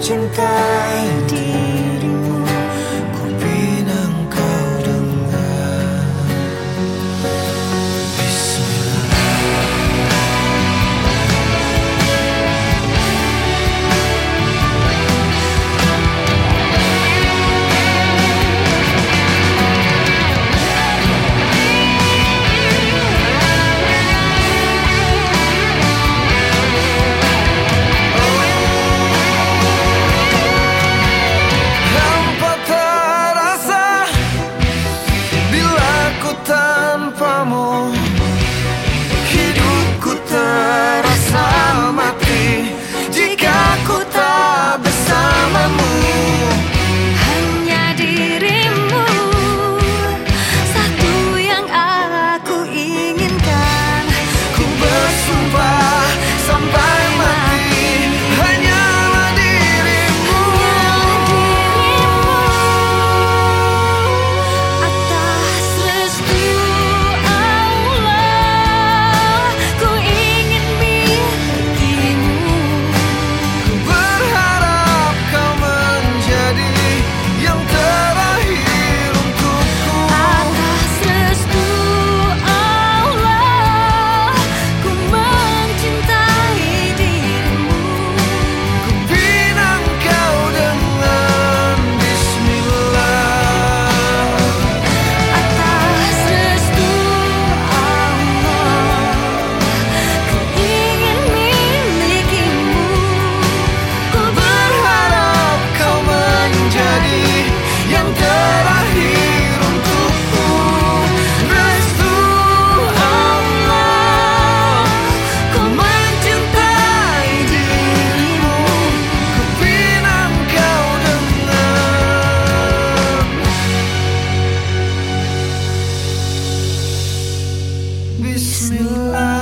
cintai dia. Bismillah.